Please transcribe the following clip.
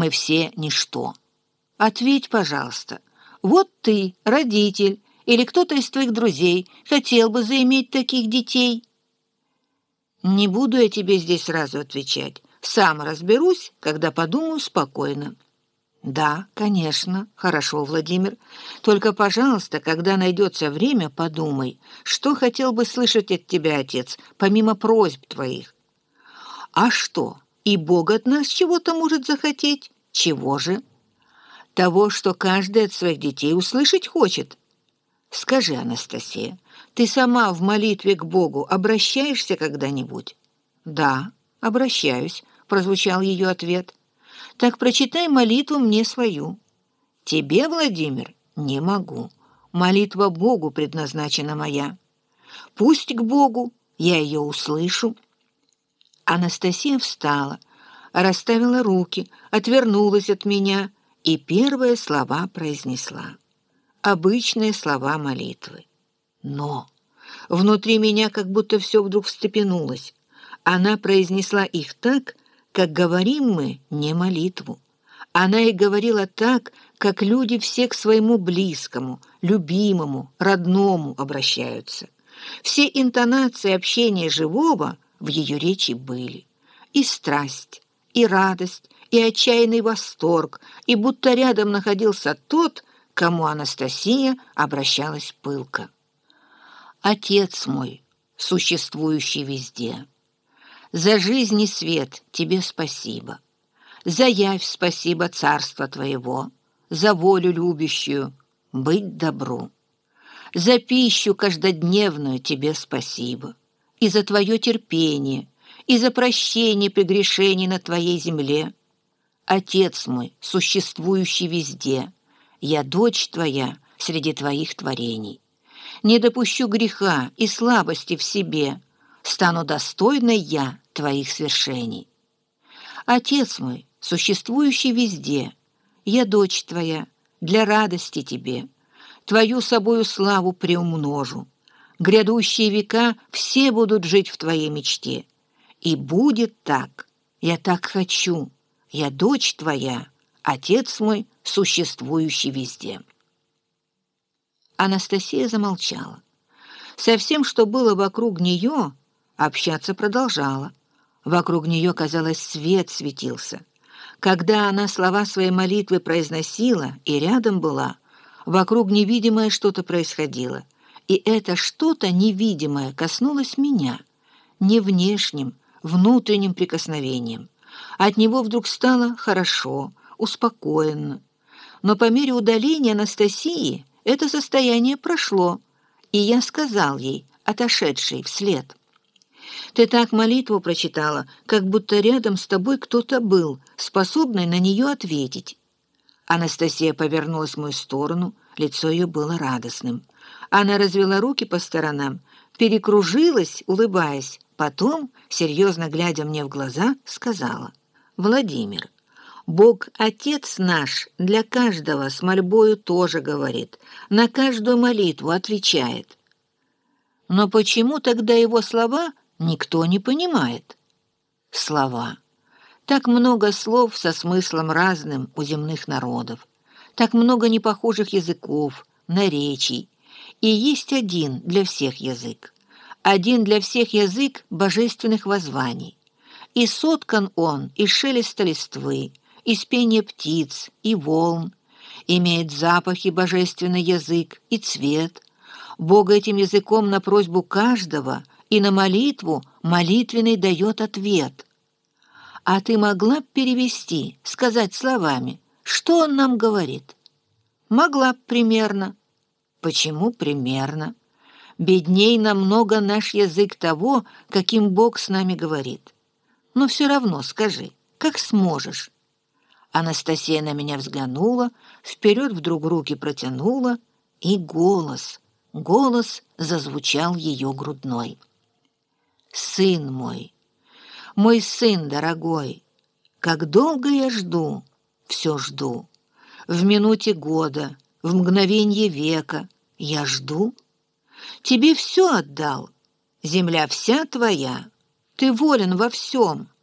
Мы все ничто. Ответь, пожалуйста. Вот ты, родитель, или кто-то из твоих друзей хотел бы заиметь таких детей? Не буду я тебе здесь сразу отвечать. Сам разберусь, когда подумаю спокойно. Да, конечно, хорошо, Владимир. Только, пожалуйста, когда найдется время, подумай, что хотел бы слышать от тебя, отец, помимо просьб твоих. А что, и Бог от нас чего-то может захотеть? Чего же? Того, что каждый от своих детей услышать хочет. Скажи, Анастасия, ты сама в молитве к Богу обращаешься когда-нибудь? Да, обращаюсь, прозвучал ее ответ. Так прочитай молитву мне свою. Тебе, Владимир, не могу. Молитва Богу предназначена моя. Пусть к Богу, я ее услышу. Анастасия встала, расставила руки, отвернулась от меня и первые слова произнесла. Обычные слова молитвы. Но внутри меня как будто все вдруг встрепенулось. Она произнесла их так, как говорим мы не молитву. Она и говорила так, как люди все к своему близкому, любимому, родному обращаются. Все интонации общения живого в ее речи были. И страсть, и радость, и отчаянный восторг, и будто рядом находился тот, кому Анастасия обращалась пылко. «Отец мой, существующий везде, за жизнь и свет тебе спасибо, за явь спасибо царства твоего, за волю любящую, быть добру, за пищу каждодневную тебе спасибо, и за твое терпение, и за прощение прегрешений на твоей земле. Отец мой, существующий везде, я дочь твоя среди твоих творений. Не допущу греха и слабости в себе, стану достойной я твоих свершений. Отец мой, существующий везде, я дочь твоя, для радости тебе, твою собою славу приумножу. Грядущие века все будут жить в твоей мечте. И будет так. Я так хочу. Я дочь твоя, отец мой, существующий везде. Анастасия замолчала. Со всем, что было вокруг нее, общаться продолжала. Вокруг нее, казалось, свет светился. Когда она слова своей молитвы произносила и рядом была, вокруг невидимое что-то происходило. И это что-то невидимое коснулось меня, не внешним, внутренним прикосновением. От него вдруг стало хорошо, успокоенно. Но по мере удаления Анастасии это состояние прошло, и я сказал ей, отошедшей вслед. «Ты так молитву прочитала, как будто рядом с тобой кто-то был, способный на нее ответить». Анастасия повернулась в мою сторону, лицо ее было радостным. Она развела руки по сторонам, перекружилась, улыбаясь, потом, серьезно глядя мне в глаза, сказала, «Владимир, Бог Отец наш для каждого с мольбою тоже говорит, на каждую молитву отвечает. Но почему тогда его слова никто не понимает? Слова. Так много слов со смыслом разным у земных народов, так много непохожих языков, наречий, и есть один для всех язык. Один для всех язык божественных воззваний. И соткан он из шелеста листвы, из пения птиц и волн, имеет запахи божественный язык и цвет. Бог этим языком на просьбу каждого и на молитву молитвенный дает ответ. А ты могла б перевести, сказать словами, что он нам говорит? Могла б примерно. Почему примерно? Бедней намного наш язык того, каким Бог с нами говорит. Но все равно скажи, как сможешь. Анастасия на меня взглянула, вперед вдруг руки протянула, и голос, голос зазвучал ее грудной. «Сын мой, мой сын дорогой, как долго я жду, все жду. В минуте года, в мгновенье века. Я жду. Тебе все отдал, земля вся твоя, ты волен во всем,